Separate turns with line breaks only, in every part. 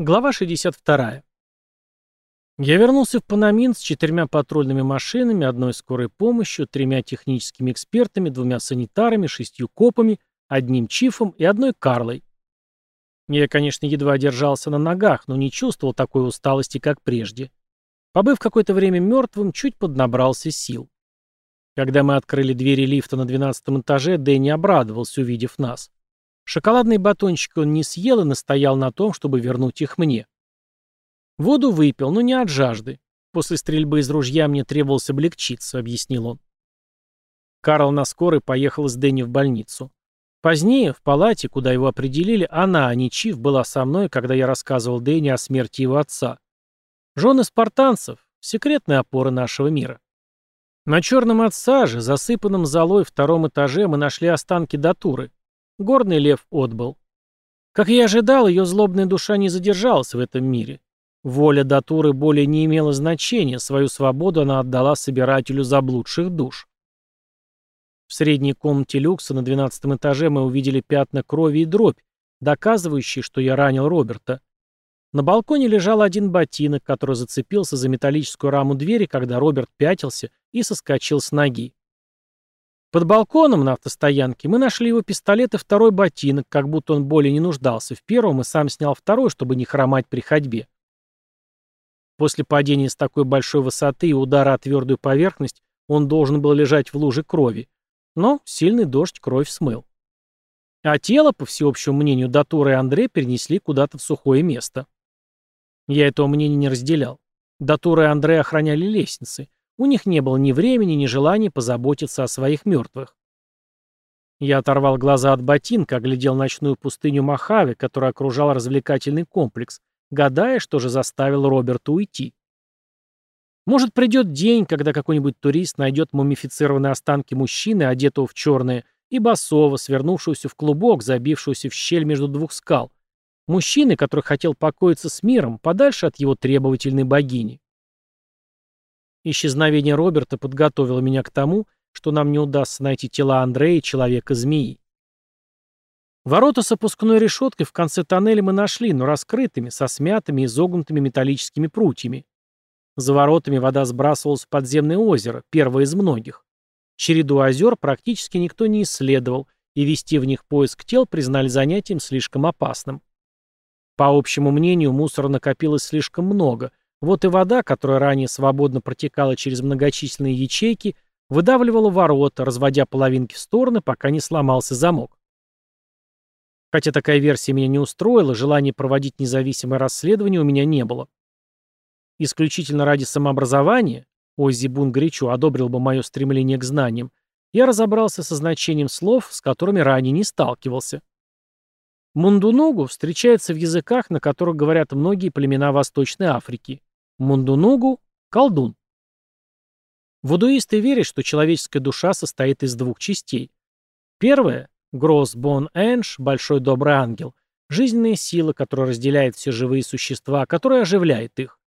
Глава 62. Я вернулся в Панамин с четырьмя патрульными машинами, одной скорой помощью, тремя техническими экспертами, двумя санитарами, шестью копами, одним чифом и одной Карлой. Я, конечно, едва держался на ногах, но не чувствовал такой усталости, как прежде. Побыв какое-то время мертвым, чуть поднабрался сил. Когда мы открыли двери лифта на двенадцатом этаже, Дэнни обрадовался, увидев нас. Шоколадные батончики он не съел и настоял на том, чтобы вернуть их мне. Воду выпил, но не от жажды. После стрельбы из ружья мне требовалось облегчиться, объяснил он. Карл на скорой поехал с Дэнни в больницу. Позднее, в палате, куда его определили, она, а не Чиф, была со мной, когда я рассказывал Дэнни о смерти его отца. Жены спартанцев — секретная опора нашего мира. На черном от сажи, засыпанном золой втором этаже мы нашли останки датуры. Горный лев отбыл. Как я ожидал, ее злобная душа не задержалась в этом мире. Воля Датуры более не имела значения, свою свободу она отдала собирателю заблудших душ. В средней комнате люкса на двенадцатом этаже мы увидели пятна крови и дробь, доказывающие, что я ранил Роберта. На балконе лежал один ботинок, который зацепился за металлическую раму двери, когда Роберт пятился и соскочил с ноги. Под балконом на автостоянке мы нашли его пистолет и второй ботинок, как будто он более не нуждался в первом и сам снял второй, чтобы не хромать при ходьбе. После падения с такой большой высоты и удара о твердую поверхность он должен был лежать в луже крови, но сильный дождь кровь смыл. А тело, по всеобщему мнению, Датура и Андре перенесли куда-то в сухое место. Я этого мнения не разделял. Датура и Андре охраняли лестницы. У них не было ни времени, ни желания позаботиться о своих мертвых. Я оторвал глаза от ботинка, оглядел ночную пустыню Мохаве, которая окружал развлекательный комплекс, гадая, что же заставил Роберта уйти. Может, придет день, когда какой-нибудь турист найдет мумифицированные останки мужчины, одетого в черное, и босого, свернувшегося в клубок, забившегося в щель между двух скал. Мужчины, который хотел покоиться с миром, подальше от его требовательной богини. Исчезновение Роберта подготовило меня к тому, что нам не удастся найти тела Андрея Человека-змеи. Ворота с опускной решеткой в конце тоннеля мы нашли, но раскрытыми, со смятыми и изогнутыми металлическими прутьями. За воротами вода сбрасывалась в подземное озеро, первое из многих. Череду озер практически никто не исследовал, и вести в них поиск тел признали занятием слишком опасным. По общему мнению, мусора накопилось слишком много, вот и вода, которая ранее свободно протекала через многочисленные ячейки, выдавливала ворота, разводя половинки в стороны, пока не сломался замок. Хотя такая версия меня не устроила, желания проводить независимое расследование у меня не было. Исключительно ради самообразования, Оззи Бун горячо одобрил бы мое стремление к знаниям, я разобрался со значением слов, с которыми ранее не сталкивался. Мундунугу встречается в языках, на которых говорят многие племена Восточной Африки. Мундунугу – колдун. Вудуисты верят, что человеческая душа состоит из двух частей. Первая – Гросс Бон Энш, большой добрый ангел, жизненная сила, которая разделяет все живые существа, которая оживляет их.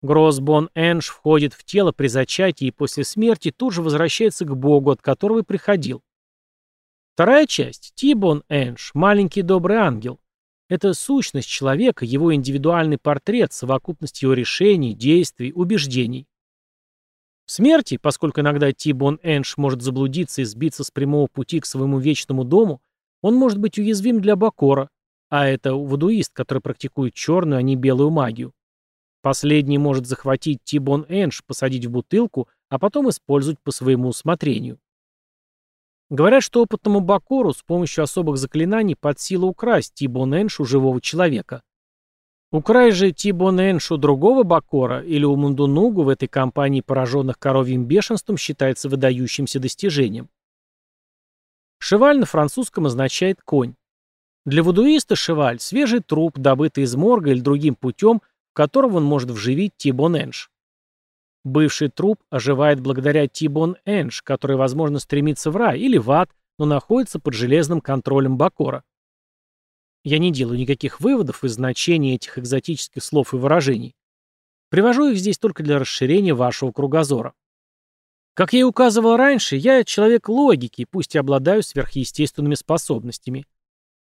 Гросс Бон Энш входит в тело при зачатии и после смерти тут же возвращается к Богу, от которого и приходил. Вторая часть – Тибон Энш, маленький добрый ангел. Это сущность человека, его индивидуальный портрет, совокупность его решений, действий, убеждений. В смерти, поскольку иногда Тибон Энш может заблудиться и сбиться с прямого пути к своему вечному дому, он может быть уязвим для Бакора, а это вудуист, который практикует черную, а не белую магию. Последний может захватить Тибон Энш, посадить в бутылку, а потом использовать по своему усмотрению. Говорят, что опытному Бакору с помощью особых заклинаний под силу украсть Тибон Энш у живого человека. Украсть же Тибон Энш у другого Бакора или у Мундунугу в этой компании пораженных коровьим бешенством считается выдающимся достижением. Шеваль на французском означает «конь». Для вудуиста шеваль – свежий труп, добытый из морга или другим путем, в которого он может вживить Тибон Энш. Бывший труп оживает благодаря Тибон Энж, который, возможно, стремится в рай или в ад, но находится под железным контролем Бакора. Я не делаю никаких выводов из значения этих экзотических слов и выражений. Привожу их здесь только для расширения вашего кругозора. Как я и указывал раньше, я человек логики, пусть и обладаю сверхъестественными способностями.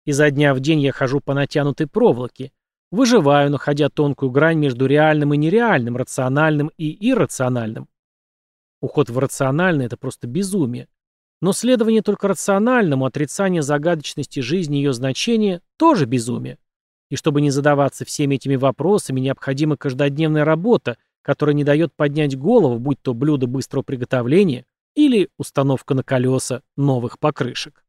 Изо дня в день я хожу по натянутой проволоке, Выживаю, находя тонкую грань между реальным и нереальным, рациональным и иррациональным. Уход в рациональное – это просто безумие. Но следование только рациональному, отрицание загадочности жизни и ее значения – тоже безумие. И чтобы не задаваться всеми этими вопросами, необходима каждодневная работа, которая не дает поднять голову, будь то блюдо быстрого приготовления или установка на колеса новых покрышек.